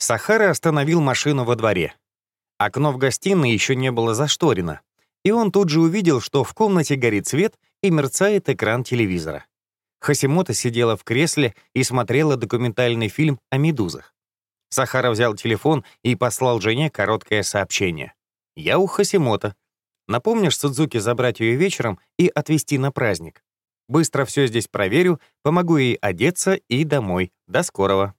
Сахара остановил машину во дворе. Окно в гостиной еще не было зашторено, и он тут же увидел, что в комнате горит свет и мерцает экран телевизора. Хасимота сидела в кресле и смотрела документальный фильм о медузах. Сахара взял телефон и послал жене короткое сообщение. «Я у Хасимота. Напомнишь Судзуки забрать ее вечером и отвезти на праздник? Быстро все здесь проверю, помогу ей одеться и домой. До скорого».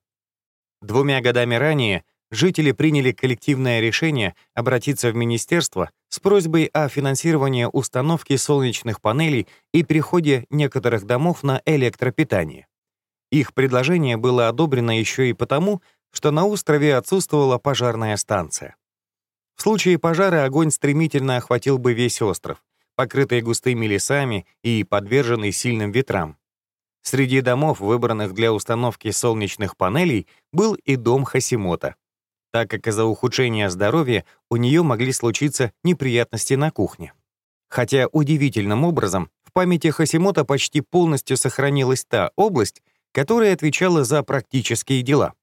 Двумя годами ранее жители приняли коллективное решение обратиться в министерство с просьбой о финансировании установки солнечных панелей и переходе некоторых домов на электропитание. Их предложение было одобрено еще и потому, что на острове отсутствовала пожарная станция. В случае пожара огонь стремительно охватил бы весь остров, покрытый густыми лесами и подверженный сильным ветрам. Среди домов, выбранных для установки солнечных панелей, был и дом Хасимота, так как из-за ухудшения здоровья у нее могли случиться неприятности на кухне. Хотя удивительным образом в памяти Хасимота почти полностью сохранилась та область, которая отвечала за практические дела.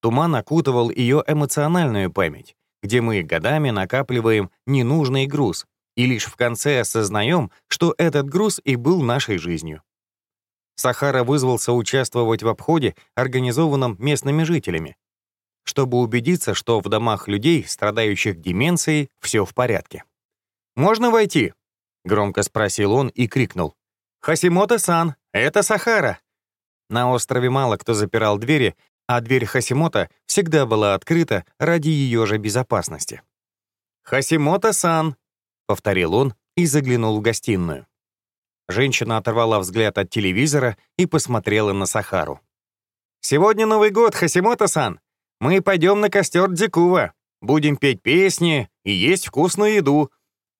Туман окутывал ее эмоциональную память, где мы годами накапливаем ненужный груз, и лишь в конце осознаем, что этот груз и был нашей жизнью. Сахара вызвался участвовать в обходе, организованном местными жителями, чтобы убедиться, что в домах людей, страдающих деменцией, все в порядке. «Можно войти?» — громко спросил он и крикнул. «Хасимото-сан, это Сахара!» На острове мало кто запирал двери, а дверь Хасимота всегда была открыта ради ее же безопасности. «Хасимото-сан!» — повторил он и заглянул в гостиную. Женщина оторвала взгляд от телевизора и посмотрела на Сахару. «Сегодня Новый год, Хасимото-сан! Мы пойдем на костер Дзикува, будем петь песни и есть вкусную еду.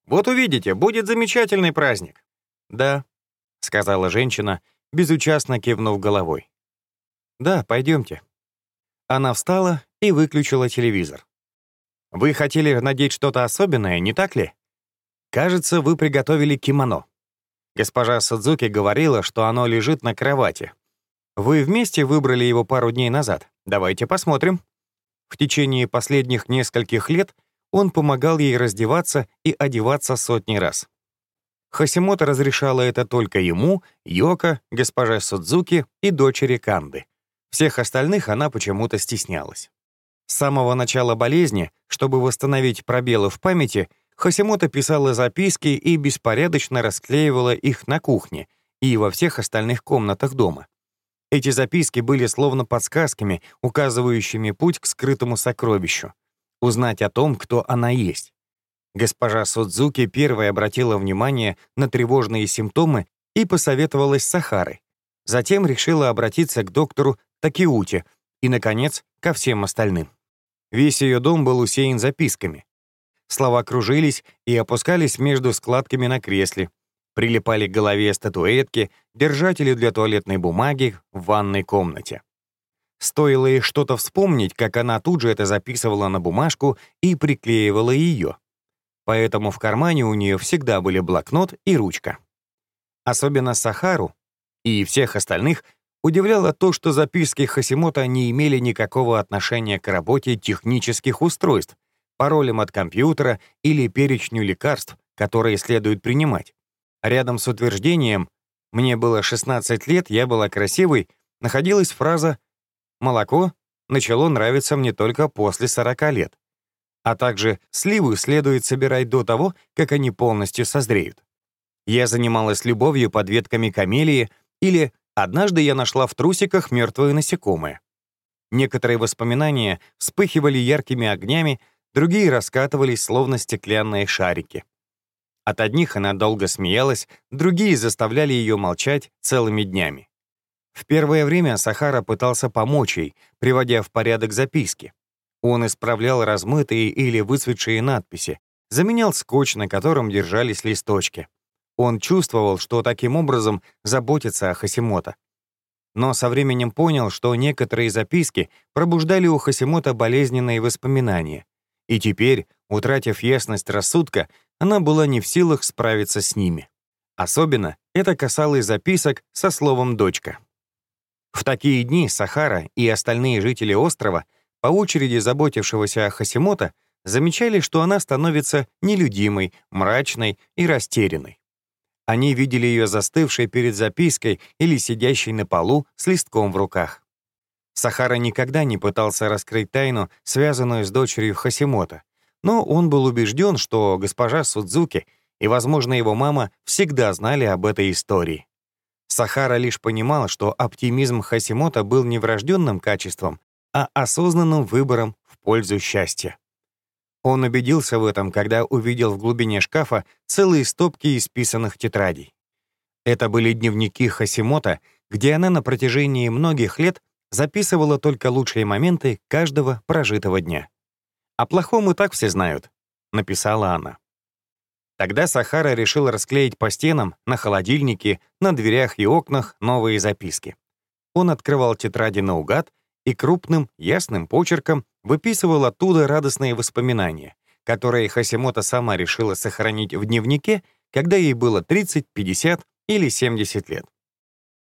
Вот увидите, будет замечательный праздник». «Да», — сказала женщина, безучастно кивнув головой. «Да, пойдемте». Она встала и выключила телевизор. «Вы хотели надеть что-то особенное, не так ли? Кажется, вы приготовили кимоно». Госпожа Судзуки говорила, что оно лежит на кровати. Вы вместе выбрали его пару дней назад. Давайте посмотрим. В течение последних нескольких лет он помогал ей раздеваться и одеваться сотни раз. Хасимото разрешала это только ему, Йоко, госпоже Судзуки и дочери Канды. Всех остальных она почему-то стеснялась. С самого начала болезни, чтобы восстановить пробелы в памяти, Хасимото писала записки и беспорядочно расклеивала их на кухне и во всех остальных комнатах дома. Эти записки были словно подсказками, указывающими путь к скрытому сокровищу. Узнать о том, кто она есть. Госпожа Судзуки первой обратила внимание на тревожные симптомы и посоветовалась с Сахарой. Затем решила обратиться к доктору Такиути и, наконец, ко всем остальным. Весь ее дом был усеян записками. Слова кружились и опускались между складками на кресле, прилипали к голове статуэтки, держатели для туалетной бумаги в ванной комнате. Стоило ей что-то вспомнить, как она тут же это записывала на бумажку и приклеивала ее. Поэтому в кармане у нее всегда были блокнот и ручка. Особенно Сахару и всех остальных Удивляло то, что записки Хасимота не имели никакого отношения к работе технических устройств, паролям от компьютера или перечню лекарств, которые следует принимать. Рядом с утверждением «мне было 16 лет, я была красивой» находилась фраза «молоко начало нравиться мне только после 40 лет», а также «сливы следует собирать до того, как они полностью созреют». Я занималась любовью под ветками камелии или Однажды я нашла в трусиках мертвое насекомое. Некоторые воспоминания вспыхивали яркими огнями, другие раскатывались, словно стеклянные шарики. От одних она долго смеялась, другие заставляли ее молчать целыми днями. В первое время Сахара пытался помочь ей, приводя в порядок записки. Он исправлял размытые или выцветшие надписи, заменял скотч, на котором держались листочки. Он чувствовал, что таким образом заботится о Хасимота. Но со временем понял, что некоторые записки пробуждали у Хасимота болезненные воспоминания. И теперь, утратив ясность рассудка, она была не в силах справиться с ними. Особенно это касалось записок со словом «дочка». В такие дни Сахара и остальные жители острова по очереди заботившегося о Хасимота, замечали, что она становится нелюдимой, мрачной и растерянной. Они видели ее застывшей перед запиской или сидящей на полу с листком в руках. Сахара никогда не пытался раскрыть тайну, связанную с дочерью Хасимота, но он был убежден, что госпожа Судзуки и, возможно, его мама всегда знали об этой истории. Сахара лишь понимал, что оптимизм Хасимота был не врожденным качеством, а осознанным выбором в пользу счастья. Он убедился в этом, когда увидел в глубине шкафа целые стопки исписанных тетрадей. Это были дневники Хасимота, где она на протяжении многих лет записывала только лучшие моменты каждого прожитого дня. «О плохом и так все знают», — написала она. Тогда Сахара решил расклеить по стенам, на холодильнике, на дверях и окнах новые записки. Он открывал тетради наугад и крупным, ясным почерком выписывал оттуда радостные воспоминания, которые Хасимота сама решила сохранить в дневнике, когда ей было 30, 50 или 70 лет.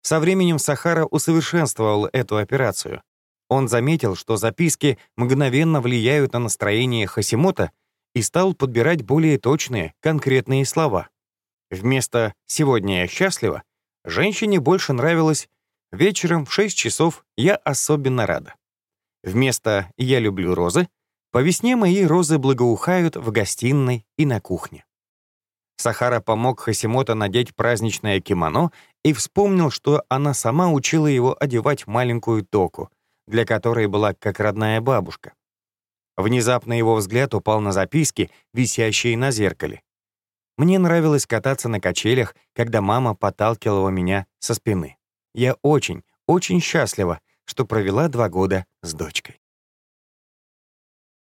Со временем Сахара усовершенствовал эту операцию. Он заметил, что записки мгновенно влияют на настроение Хасимота и стал подбирать более точные, конкретные слова. Вместо «сегодня я счастлива» женщине больше нравилось «вечером в 6 часов я особенно рада». Вместо «я люблю розы» по весне мои розы благоухают в гостиной и на кухне. Сахара помог Хасимото надеть праздничное кимоно и вспомнил, что она сама учила его одевать маленькую току, для которой была как родная бабушка. Внезапно его взгляд упал на записки, висящие на зеркале. Мне нравилось кататься на качелях, когда мама подталкивала меня со спины. Я очень, очень счастлива, что провела два года с дочкой.